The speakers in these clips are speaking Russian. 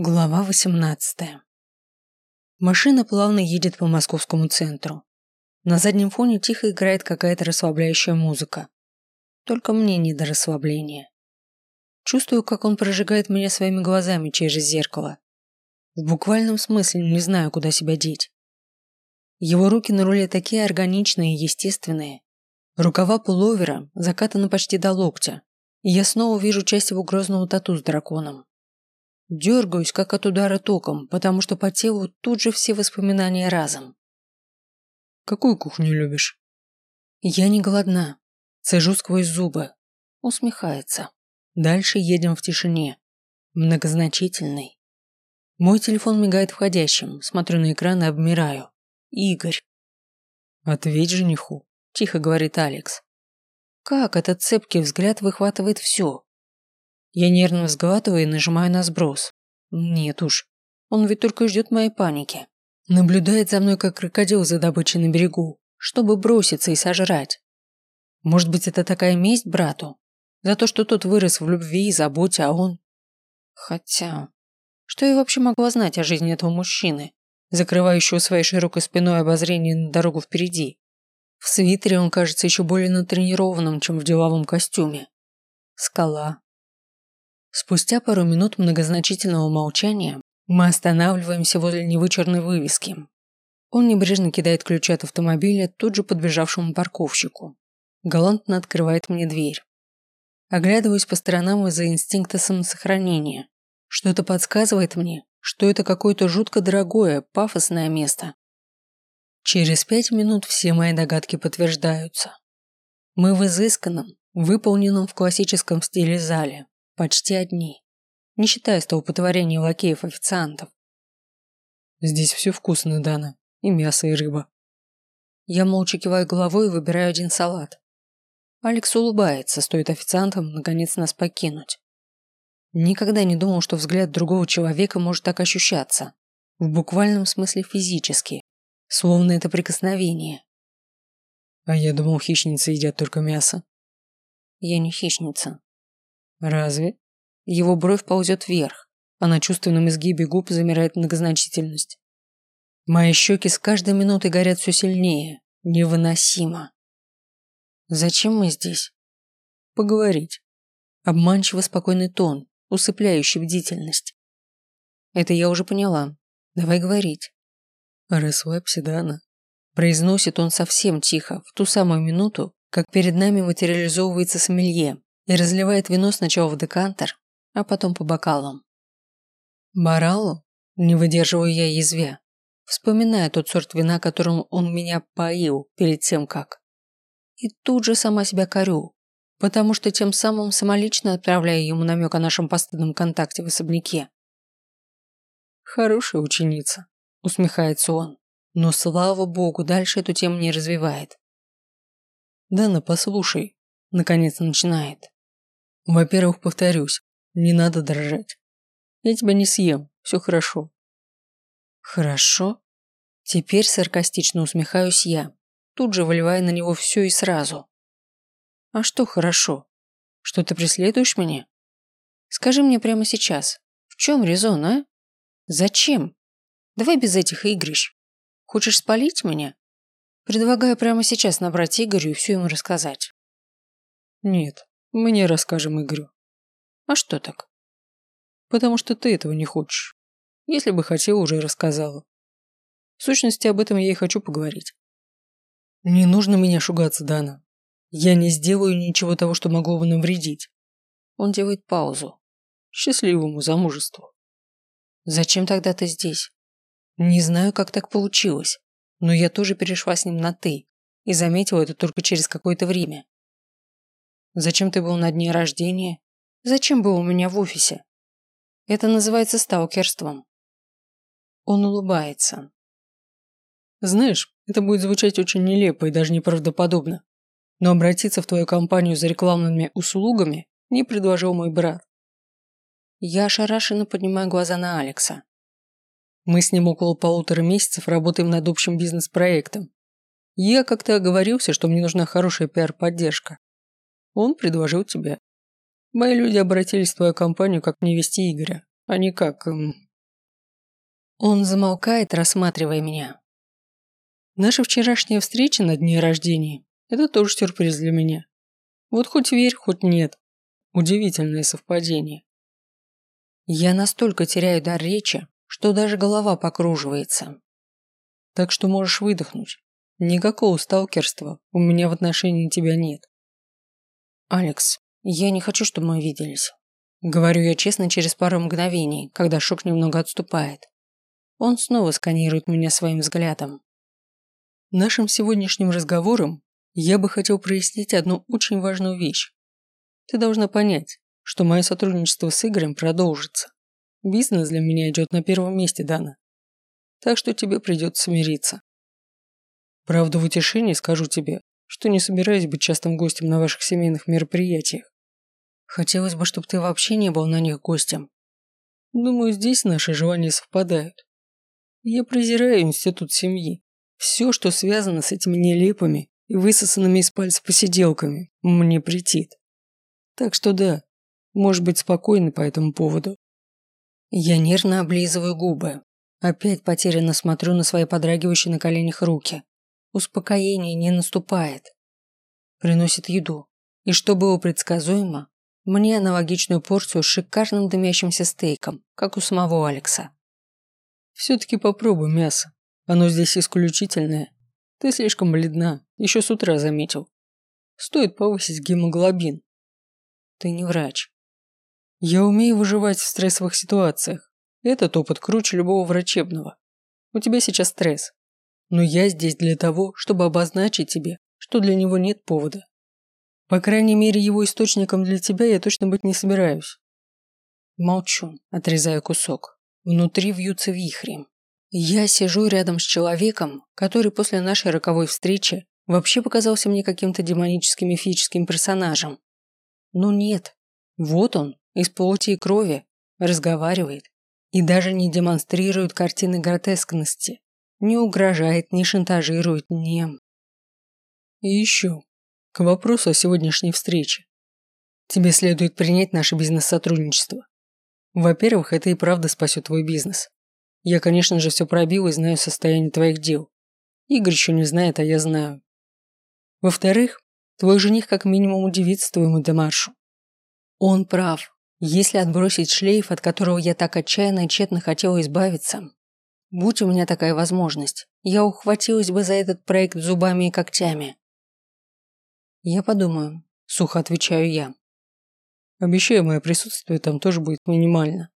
Глава 18. Машина плавно едет по московскому центру. На заднем фоне тихо играет какая-то расслабляющая музыка. Только мне не до расслабления. Чувствую, как он прожигает меня своими глазами через зеркало. В буквальном смысле не знаю, куда себя деть. Его руки на руле такие органичные и естественные. Рукава пуловера закатаны почти до локтя, и я снова вижу часть его грозного тату с драконом. Дергаюсь, как от удара током, потому что по телу тут же все воспоминания разом. Какую кухню любишь? Я не голодна. Цежу сквозь зубы. Усмехается. Дальше едем в тишине. Многозначительный. Мой телефон мигает входящим. Смотрю на экран и обмираю. Игорь. Ответь жениху. Тихо говорит Алекс. Как этот цепкий взгляд выхватывает все? Я нервно сглатываю и нажимаю на сброс. Нет уж. Он ведь только ждет моей паники. Наблюдает за мной, как крокодил за добычей на берегу, чтобы броситься и сожрать. Может быть, это такая месть брату? За то, что тот вырос в любви и заботе, а он... Хотя... Что я вообще могла знать о жизни этого мужчины, закрывающего своей широкой спиной обозрение на дорогу впереди? В свитере он кажется еще более натренированным, чем в деловом костюме. Скала, Спустя пару минут многозначительного молчания мы останавливаемся возле невычерной вывески. Он небрежно кидает ключи от автомобиля тут же подбежавшему парковщику. Галантно открывает мне дверь. Оглядываюсь по сторонам из-за инстинкта самосохранения. Что-то подсказывает мне, что это какое-то жутко дорогое, пафосное место. Через пять минут все мои догадки подтверждаются. Мы в изысканном, выполненном в классическом стиле зале, Почти одни. Не считая столпотворения лакеев-официантов. Здесь все вкусно, Дана. И мясо, и рыба. Я молча киваю головой и выбираю один салат. Алекс улыбается, стоит официантам наконец нас покинуть. Никогда не думал, что взгляд другого человека может так ощущаться. В буквальном смысле физически. Словно это прикосновение. А я думал, хищницы едят только мясо. Я не хищница. Разве? Его бровь ползет вверх, а на чувственном изгибе губ замирает многозначительность. Мои щеки с каждой минутой горят все сильнее. Невыносимо. Зачем мы здесь? Поговорить. Обманчиво спокойный тон, усыпляющий бдительность. Это я уже поняла. Давай говорить. Расслабься, Дана. Произносит он совсем тихо, в ту самую минуту, как перед нами материализовывается сомелье, и разливает вино сначала в декантер, а потом по бокалам. Баралу не выдерживаю я язве, вспоминая тот сорт вина, которым он меня поил перед тем как. И тут же сама себя корю, потому что тем самым самолично отправляю ему намек о нашем постыдном контакте в особняке. «Хорошая ученица», – усмехается он, но, слава богу, дальше эту тему не развивает. «Дана, послушай», – наконец начинает. Во-первых, повторюсь, не надо дрожать. Я тебя не съем, все хорошо. Хорошо? Теперь саркастично усмехаюсь я, тут же выливая на него все и сразу. А что хорошо? Что ты преследуешь меня? Скажи мне прямо сейчас, в чем резон, а? Зачем? Давай без этих игрищ. Хочешь спалить меня? Предлагаю прямо сейчас набрать Игорю и все ему рассказать. Нет, мы не расскажем Игорю. А что так? Потому что ты этого не хочешь. Если бы хотел, уже рассказала. В сущности, об этом я и хочу поговорить. Не нужно меня шугаться, Дана. Я не сделаю ничего того, что могло бы навредить. Он делает паузу. Счастливому замужеству. Зачем тогда ты здесь? Не знаю, как так получилось, но я тоже перешла с ним на «ты» и заметила это только через какое-то время. Зачем ты был на дне рождения? Зачем был у меня в офисе? Это называется сталкерством. Он улыбается. Знаешь, это будет звучать очень нелепо и даже неправдоподобно. Но обратиться в твою компанию за рекламными услугами не предложил мой брат. Я ошарашенно поднимаю глаза на Алекса. Мы с ним около полутора месяцев работаем над общим бизнес-проектом. Я как-то оговорился, что мне нужна хорошая пиар-поддержка. Он предложил тебя. Мои люди обратились в твою компанию как невести Игоря, а не как... Эм, Он замолкает, рассматривая меня. Наша вчерашняя встреча на дне рождения – это тоже сюрприз для меня. Вот хоть верь, хоть нет. Удивительное совпадение. Я настолько теряю дар речи, что даже голова покруживается. Так что можешь выдохнуть. Никакого сталкерства у меня в отношении тебя нет. Алекс, я не хочу, чтобы мы виделись. Говорю я честно через пару мгновений, когда шок немного отступает. Он снова сканирует меня своим взглядом. Нашим сегодняшним разговором я бы хотел прояснить одну очень важную вещь. Ты должна понять, что мое сотрудничество с Игорем продолжится. Бизнес для меня идет на первом месте, Дана. Так что тебе придется смириться. Правда, в утешении скажу тебе, что не собираюсь быть частым гостем на ваших семейных мероприятиях. Хотелось бы, чтобы ты вообще не был на них гостем. Думаю, здесь наши желания совпадают. Я презираю институт семьи. Все, что связано с этими нелепыми и высосанными из пальцев посиделками, мне претит. Так что да, может быть спокойны по этому поводу. Я нервно облизываю губы. Опять потерянно смотрю на свои подрагивающие на коленях руки. Успокоение не наступает. Приносит еду. И что было предсказуемо, мне аналогичную порцию с шикарным дымящимся стейком, как у самого Алекса. Все-таки попробуй мясо. Оно здесь исключительное. Ты слишком бледна, еще с утра заметил. Стоит повысить гемоглобин. Ты не врач. Я умею выживать в стрессовых ситуациях. Этот опыт круче любого врачебного. У тебя сейчас стресс. Но я здесь для того, чтобы обозначить тебе, что для него нет повода. По крайней мере, его источником для тебя я точно быть не собираюсь. Молчу, отрезая кусок. Внутри вьются вихри. Я сижу рядом с человеком, который после нашей роковой встречи вообще показался мне каким-то демоническим мифическим персонажем. Но нет. Вот он, из плоти и крови, разговаривает и даже не демонстрирует картины гротескности, не угрожает, не шантажирует, не... И еще, к вопросу о сегодняшней встрече. Тебе следует принять наше бизнес-сотрудничество. Во-первых, это и правда спасет твой бизнес. Я, конечно же, все пробил и знаю состояние твоих дел. Игорь еще не знает, а я знаю. Во-вторых, твой жених как минимум удивится твоему демаршу. Он прав. Если отбросить шлейф, от которого я так отчаянно и тщетно хотела избавиться, будь у меня такая возможность, я ухватилась бы за этот проект зубами и когтями. «Я подумаю», – сухо отвечаю я. «Обещаю, мое присутствие там тоже будет минимально.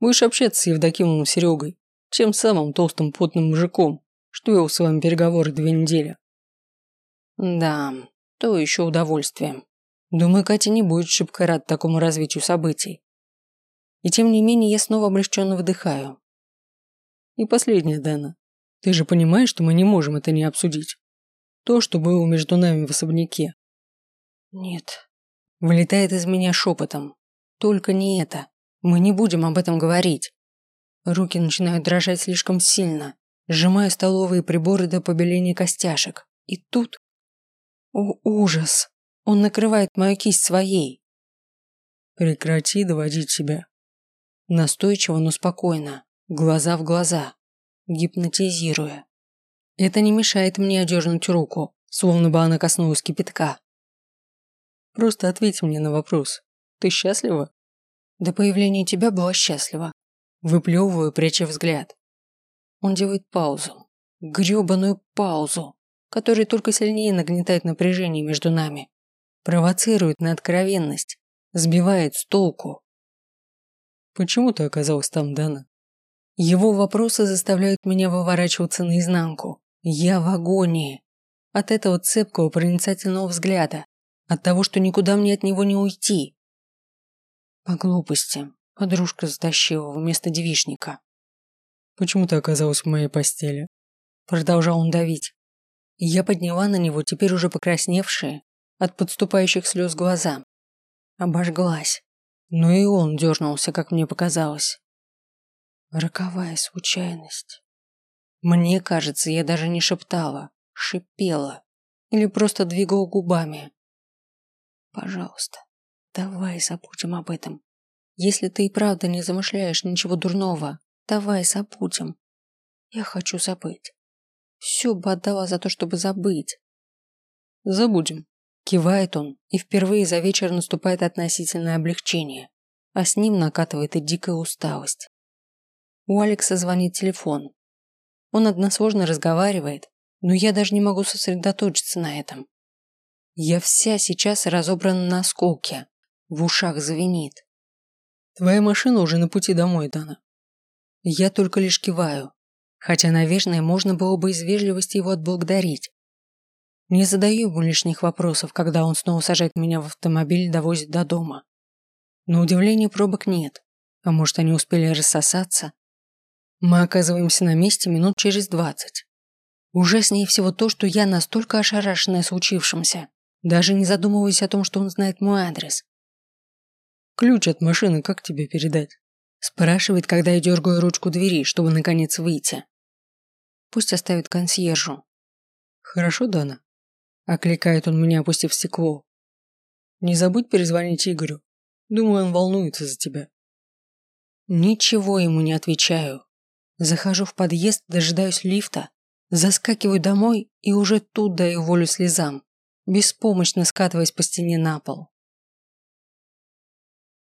Будешь общаться с Евдокимом и Серегой, тем самым толстым потным мужиком, что вел с вами переговоры две недели». «Да, то еще удовольствие. Думаю, Катя не будет шибко рад такому развитию событий. И тем не менее я снова облегченно вдыхаю. И последнее, Дана. Ты же понимаешь, что мы не можем это не обсудить. То, что было между нами в особняке, нет. Вылетает из меня шепотом. Только не это. Мы не будем об этом говорить. Руки начинают дрожать слишком сильно. Сжимаю столовые приборы до побеления костяшек. И тут... О, ужас! Он накрывает мою кисть своей. Прекрати доводить себя. Настойчиво, но спокойно. Глаза в глаза. Гипнотизируя. Это не мешает мне одернуть руку, словно бы она коснулась кипятка. Просто ответь мне на вопрос. Ты счастлива? До появления тебя была счастлива. Выплевываю, пряча взгляд. Он делает паузу. грёбаную паузу, которая только сильнее нагнетает напряжение между нами. Провоцирует на откровенность. Сбивает с толку. Почему ты оказалась там, Дана? Его вопросы заставляют меня выворачиваться наизнанку. Я в агонии. От этого цепкого проницательного взгляда, от того, что никуда мне от него не уйти. По глупости. Подружка затащила вместо девишника. Почему ты оказалась в моей постели? Продолжал он давить. Я подняла на него теперь уже покрасневшие от подступающих слез глаза. Обожглась. Но и он дернулся, как мне показалось. Роковая случайность. Мне кажется, я даже не шептала, шипела или просто двигала губами. Пожалуйста, давай забудем об этом. Если ты и правда не замышляешь ничего дурного, Давай забудем. Я хочу забыть. Все бы отдала за то, чтобы забыть. Забудем. Кивает он, и впервые за вечер наступает относительное облегчение, а с ним накатывает и дикая усталость. У Алекса звонит телефон. Он односложно разговаривает, но я даже не могу сосредоточиться на этом. Я вся сейчас разобрана на осколки, в ушах звенит. Твоя машина уже на пути домой, Дана. Я только лишь киваю, хотя, наверное, можно было бы из вежливости его отблагодарить. Не задаю ему лишних вопросов, когда он снова сажает меня в автомобиль и довозит до дома. На удивление пробок нет, а может они успели рассосаться. Мы оказываемся на месте минут через двадцать. Ней всего то, что я настолько ошарашенная случившимся, даже не задумываясь о том, что он знает мой адрес. «Ключ от машины как тебе передать?» Спрашивает, когда я дергаю ручку двери, чтобы наконец выйти. Пусть оставит консьержу. «Хорошо, Дана?» Окликает он меня, опустив стекло. «Не забудь перезвонить Игорю. Думаю, он волнуется за тебя». Ничего ему не отвечаю. Захожу в подъезд, дожидаюсь лифта, заскакиваю домой и уже тут даю волю слезам, беспомощно скатываясь по стене на пол.